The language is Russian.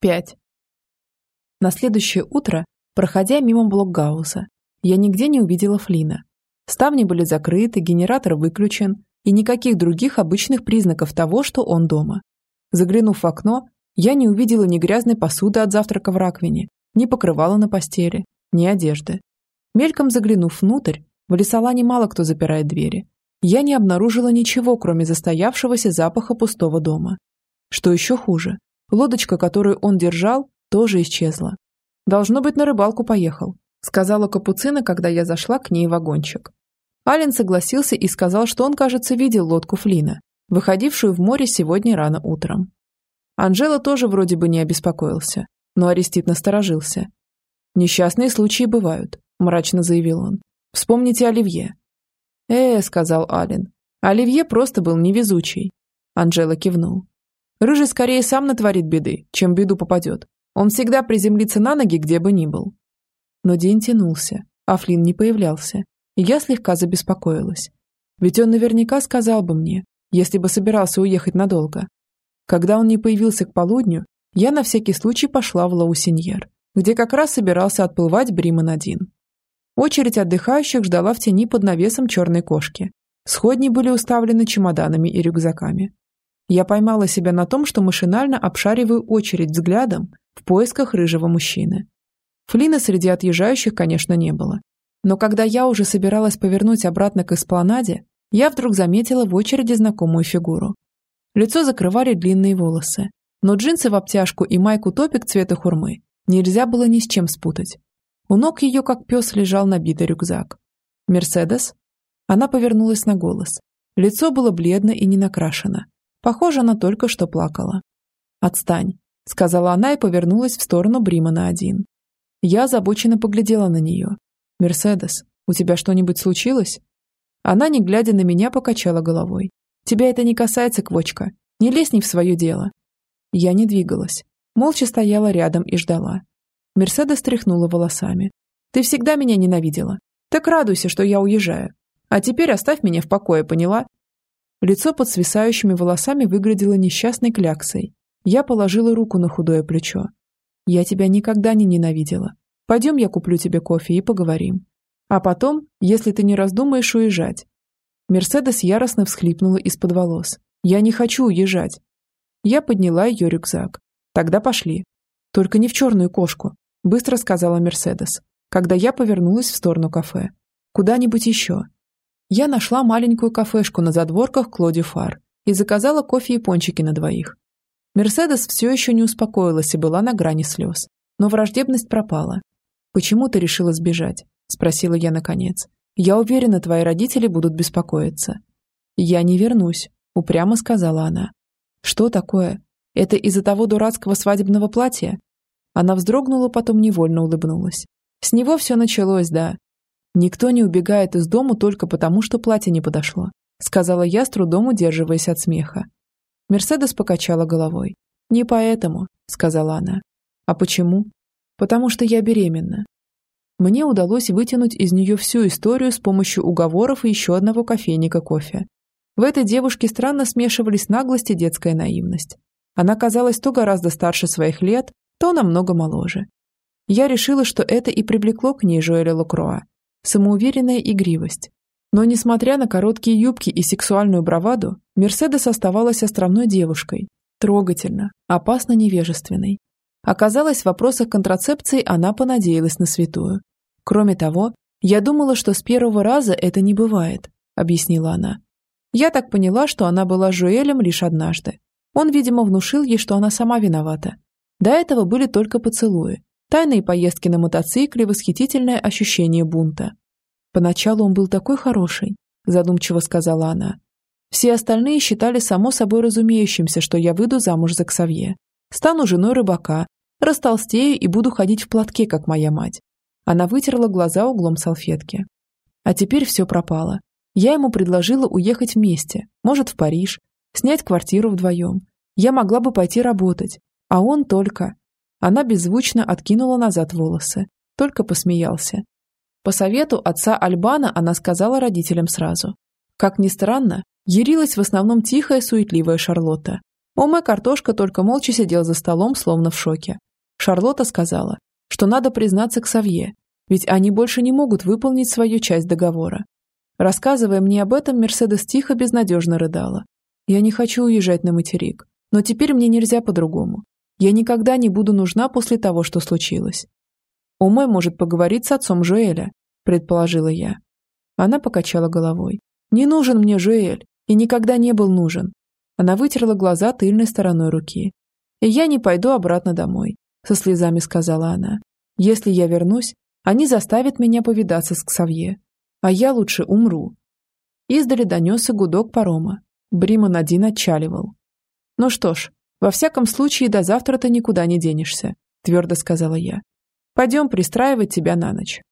5. На следующее утро, проходя мимо блокгауза, я нигде не увидела Флина. Ставни были закрыты, генератор выключен, и никаких других обычных признаков того, что он дома. Заглянув в окно, я не увидела ни грязной посуды от завтрака в раковине, ни покрывала на постели, ни одежды. Мельком заглянув внутрь, в лесолане мало кто запирает двери. Я не обнаружила ничего, кроме застоявшегося запаха пустого дома. Что еще хуже, лодочка, которую он держал, тоже исчезла. «Должно быть, на рыбалку поехал», сказала Капуцина, когда я зашла к ней в вагончик. Ален согласился и сказал, что он, кажется, видел лодку Флина, выходившую в море сегодня рано утром. Анжела тоже вроде бы не обеспокоился, но Арестит насторожился. «Несчастные случаи бывают», – мрачно заявил он. «Вспомните Оливье». «Э», – сказал Ален. «Оливье просто был невезучий». Анжела кивнул. «Рыжий скорее сам натворит беды, чем беду попадет. Он всегда приземлится на ноги, где бы ни был». Но день тянулся, а Флинн не появлялся, и я слегка забеспокоилась. Ведь он наверняка сказал бы мне, если бы собирался уехать надолго. Когда он не появился к полудню, я на всякий случай пошла в Лаусиньер, где как раз собирался отплывать Бриман-1. Очередь отдыхающих ждала в тени под навесом черной кошки. Сходни были уставлены чемоданами и рюкзаками. Я поймала себя на том, что машинально обшариваю очередь взглядом в поисках рыжего мужчины. Флина среди отъезжающих, конечно, не было. Но когда я уже собиралась повернуть обратно к эспланаде, я вдруг заметила в очереди знакомую фигуру. Лицо закрывали длинные волосы, но джинсы в обтяжку и майку-топик цвета хурмы нельзя было ни с чем спутать. У ног ее, как пес, лежал набитый рюкзак. «Мерседес?» Она повернулась на голос. Лицо было бледно и не накрашено. Похоже, она только что плакала. «Отстань», — сказала она и повернулась в сторону Бримана один. Я озабоченно поглядела на нее. «Мерседес, у тебя что-нибудь случилось?» Она, не глядя на меня, покачала головой. «Тебя это не касается, Квочка. Не лезь не в свое дело». Я не двигалась. Молча стояла рядом и ждала. Мерседес тряхнула волосами. «Ты всегда меня ненавидела. Так радуйся, что я уезжаю. А теперь оставь меня в покое, поняла?» Лицо под свисающими волосами выглядело несчастной кляксой. Я положила руку на худое плечо. «Я тебя никогда не ненавидела. Пойдем, я куплю тебе кофе и поговорим. А потом, если ты не раздумаешь уезжать». Мерседес яростно всхлипнула из-под волос. «Я не хочу уезжать». Я подняла ее рюкзак. «Тогда пошли». «Только не в черную кошку», – быстро сказала Мерседес, когда я повернулась в сторону кафе. «Куда-нибудь еще». Я нашла маленькую кафешку на задворках Клоди Фар и заказала кофе и пончики на двоих. Мерседес все еще не успокоилась и была на грани слез. Но враждебность пропала, «Почему ты решила сбежать?» – спросила я наконец. «Я уверена, твои родители будут беспокоиться». «Я не вернусь», – упрямо сказала она. «Что такое? Это из-за того дурацкого свадебного платья?» Она вздрогнула, потом невольно улыбнулась. «С него все началось, да. Никто не убегает из дому только потому, что платье не подошло», сказала я, с трудом удерживаясь от смеха. Мерседес покачала головой. «Не поэтому», — сказала она. «А почему?» потому что я беременна. Мне удалось вытянуть из нее всю историю с помощью уговоров и еще одного кофейника кофе. В этой девушке странно смешивались наглость и детская наивность. Она казалась то гораздо старше своих лет, то намного моложе. Я решила, что это и привлекло к ней Жоэля Лакроа. Самоуверенная игривость. Но несмотря на короткие юбки и сексуальную браваду, Мерседес оставалась островной девушкой, трогательно, опасно невежественной. Оказалось, в вопросах контрацепции она понадеялась на святую. Кроме того, я думала, что с первого раза это не бывает, объяснила она. Я так поняла, что она была Жуэлем лишь однажды. Он, видимо, внушил ей, что она сама виновата. До этого были только поцелуи, тайные поездки на мотоцикле, восхитительное ощущение бунта. Поначалу он был такой хороший, задумчиво сказала она. Все остальные считали само собой разумеющимся, что я выйду замуж за Ксавье. Стану женой рыбака, Растолстею и буду ходить в платке, как моя мать. Она вытерла глаза углом салфетки. А теперь все пропало. Я ему предложила уехать вместе, может, в Париж, снять квартиру вдвоем. Я могла бы пойти работать, а он только... Она беззвучно откинула назад волосы, только посмеялся. По совету отца Альбана она сказала родителям сразу. Как ни странно, ярилась в основном тихая, суетливая Шарлотта. Ома картошка только молча сидел за столом, словно в шоке. Шарлотта сказала, что надо признаться к Савье, ведь они больше не могут выполнить свою часть договора. Рассказывая мне об этом, Мерседес тихо, безнадежно рыдала. «Я не хочу уезжать на материк, но теперь мне нельзя по-другому. Я никогда не буду нужна после того, что случилось». «Оме может поговорить с отцом Жоэля», – предположила я. Она покачала головой. «Не нужен мне Жоэль, и никогда не был нужен». Она вытерла глаза тыльной стороной руки. «И я не пойду обратно домой», – со слезами сказала она. «Если я вернусь, они заставят меня повидаться с Ксавье а я лучше умру. Издали донесся гудок парома. Бриман один отчаливал. Ну что ж, во всяком случае до завтра ты никуда не денешься, твердо сказала я. Пойдем пристраивать тебя на ночь.